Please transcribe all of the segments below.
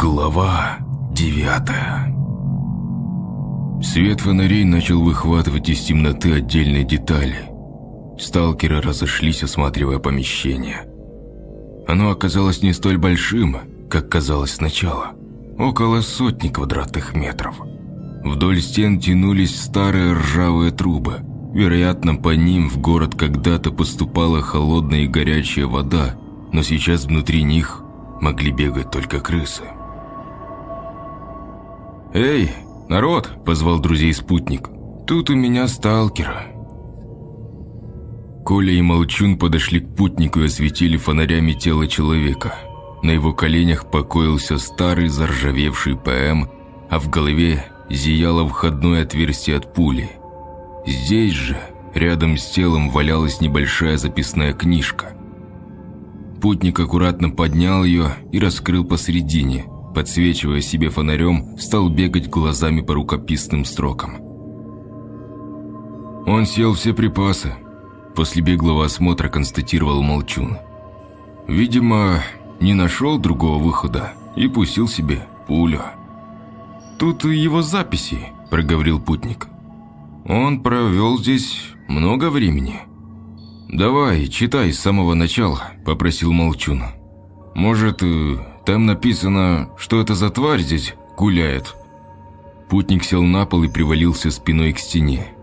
Глава девятая Свет фонарей начал выхватывать из темноты отдельные детали. Сталкеры разошлись, осматривая помещение. Оно оказалось не столь большим, как казалось сначала. Около сотни квадратных метров. Вдоль стен тянулись старые ржавые трубы. Вероятно, по ним в город когда-то поступала холодная и горячая вода, но сейчас внутри них могли бегать только крысы. «Эй, народ!» – позвал друзей спутник. «Тут у меня сталкера». Коля и Молчун подошли к путнику и осветили фонарями тело человека. На его коленях покоился старый заржавевший ПМ, а в голове зияло входное отверстие от пули. Здесь же, рядом с телом, валялась небольшая записная книжка. Путник аккуратно поднял ее и раскрыл посередине – подсвечивая себе фонарем, стал бегать глазами по рукописным строкам. Он съел все припасы. После беглого осмотра констатировал Молчун. Видимо, не нашел другого выхода и пустил себе пулю. «Тут его записи», – проговорил путник. «Он провел здесь много времени». «Давай, читай с самого начала», – попросил Молчун. «Может, там написано, что это за тварь здесь гуляет». Путник сел на пол и привалился спиной к стене.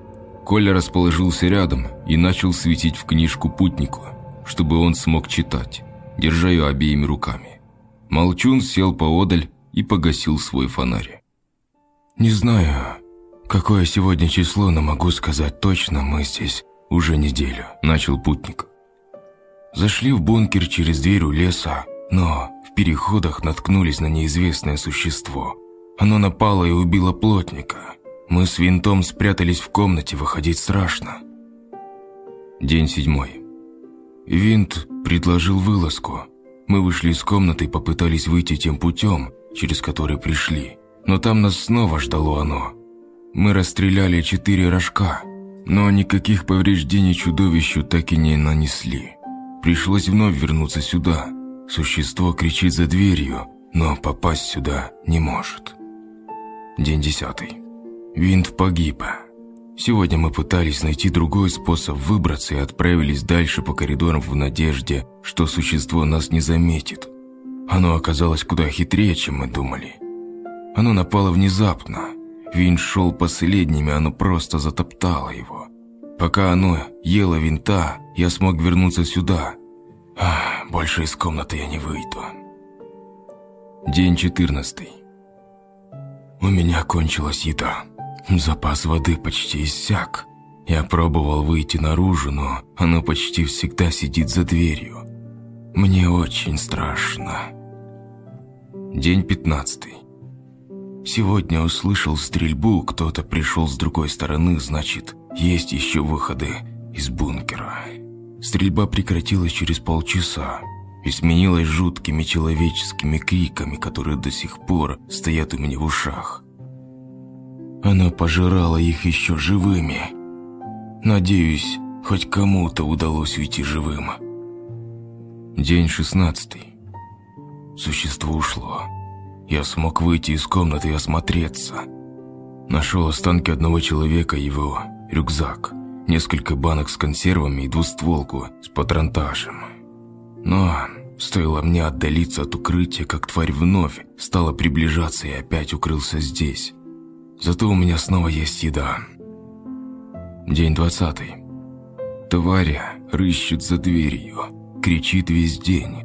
Коля расположился рядом и начал светить в книжку путнику, чтобы он смог читать, держа ее обеими руками. Молчун сел поодаль и погасил свой фонарь. «Не знаю, какое сегодня число, но могу сказать точно, мы здесь уже неделю», – начал путник. Зашли в бункер через дверь у леса, но переходах наткнулись на неизвестное существо. Оно напало и убило плотника. Мы с винтом спрятались в комнате, выходить страшно. День седьмой. Винт предложил вылазку. Мы вышли из комнаты и попытались выйти тем путем, через который пришли. Но там нас снова ждало оно. Мы расстреляли четыре рожка, но никаких повреждений чудовищу так и не нанесли. Пришлось вновь вернуться сюда, Существо кричит за дверью, но попасть сюда не может. День десятый. Винт погиб. Сегодня мы пытались найти другой способ выбраться и отправились дальше по коридорам в надежде, что существо нас не заметит. Оно оказалось куда хитрее, чем мы думали. Оно напало внезапно. Винт шел последними, оно просто затоптало его. Пока оно ело винта, я смог вернуться сюда – Ах, больше из комнаты я не выйду. День четырнадцатый. У меня кончилась еда. Запас воды почти иссяк. Я пробовал выйти наружу, но оно почти всегда сидит за дверью. Мне очень страшно. День пятнадцатый. Сегодня услышал стрельбу, кто-то пришел с другой стороны, значит, есть еще выходы из бункера. Стрельба прекратилась через полчаса и сменилась жуткими человеческими криками, которые до сих пор стоят у меня в ушах. Она пожирала их еще живыми. Надеюсь, хоть кому-то удалось уйти живым. День шестнадцатый. Существо ушло. Я смог выйти из комнаты и осмотреться. Нашел останки одного человека, его рюкзак несколько банок с консервами и двустволку с патронтажем. Но стоило мне отдалиться от укрытия, как тварь вновь стала приближаться и опять укрылся здесь. Зато у меня снова есть еда. День двадцатый. Тварь рыщет за дверью, кричит весь день.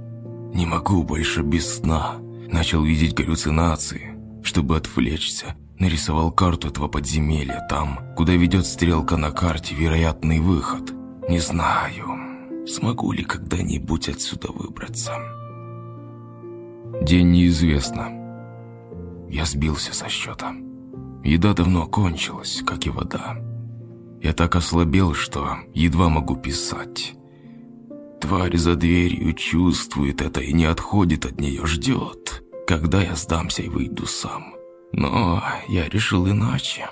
Не могу больше без сна. Начал видеть галлюцинации. Чтобы отвлечься, нарисовал карту этого подземелья, там, куда ведет стрелка на карте, вероятный выход. Не знаю, смогу ли когда-нибудь отсюда выбраться. День неизвестно. Я сбился со счета. Еда давно кончилась, как и вода. Я так ослабел, что едва могу писать. Тварь за дверью чувствует это и не отходит от нее, ждет, когда я сдамся и выйду сам. Но я решил иначе.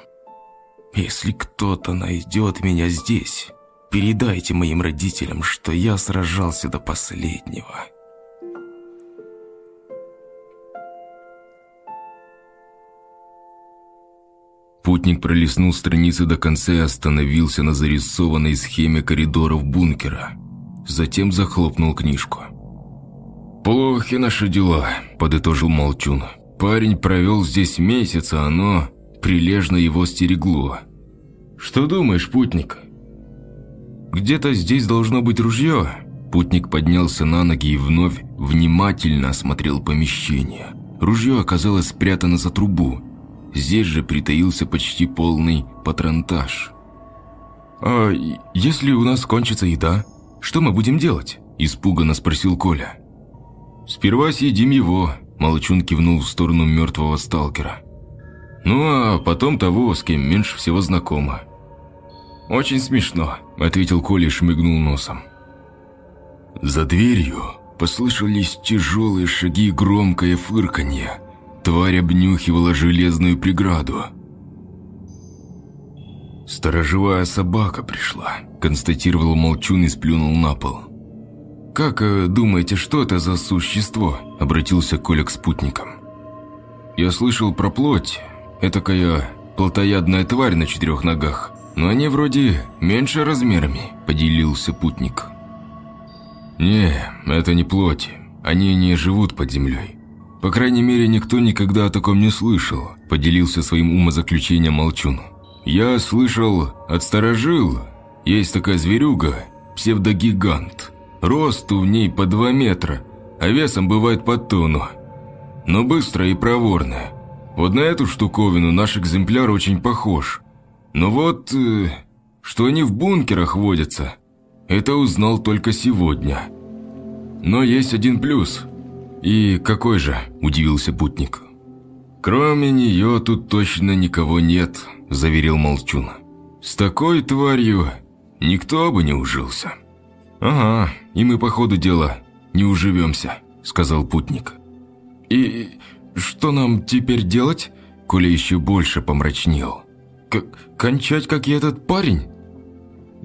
Если кто-то найдет меня здесь, передайте моим родителям, что я сражался до последнего. Путник пролистнул страницы до конца и остановился на зарисованной схеме коридоров бункера. Затем захлопнул книжку. «Плохи наши дела», – подытожил Молчун. «Парень провел здесь месяц, а оно прилежно его стерегло. Что думаешь, путник?» «Где-то здесь должно быть ружье». Путник поднялся на ноги и вновь внимательно осмотрел помещение. Ружье оказалось спрятано за трубу. Здесь же притаился почти полный патронтаж. «А если у нас кончится еда, что мы будем делать?» – испуганно спросил Коля. «Сперва съедим его», – Молчун кивнул в сторону мертвого сталкера. «Ну а потом того, с кем меньше всего знакомо». «Очень смешно», – ответил Коля и шмыгнул носом. За дверью послышались тяжелые шаги и громкое фырканье. Тварь обнюхивала железную преграду. «Сторожевая собака пришла», – констатировал Молчун и сплюнул на пол. «Как э, думаете, что это за существо?» – обратился Коля к спутникам. «Я слышал про плоть. Этакая плотоядная тварь на четырех ногах. Но они вроде меньше размерами», – поделился путник. «Не, это не плоть. Они не живут под землей. По крайней мере, никто никогда о таком не слышал», – поделился своим умозаключением Молчун. «Я слышал от старожил. Есть такая зверюга, псевдогигант. Росту в ней по два метра, а весом бывает по тонну. Но быстрая и проворная. Вот на эту штуковину наш экземпляр очень похож. Но вот, э, что они в бункерах водятся, это узнал только сегодня. Но есть один плюс. И какой же, удивился путник. Кроме нее тут точно никого нет, заверил Молчун. С такой тварью никто бы не ужился. Ага, и мы по ходу дела не уживемся, сказал путник. И что нам теперь делать? Коля еще больше помрачнел. К кончать, как и этот парень?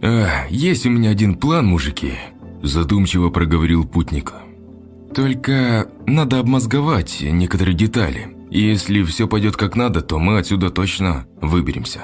«А, есть у меня один план, мужики», – задумчиво проговорил путник. «Только надо обмозговать некоторые детали. Если все пойдет как надо, то мы отсюда точно выберемся».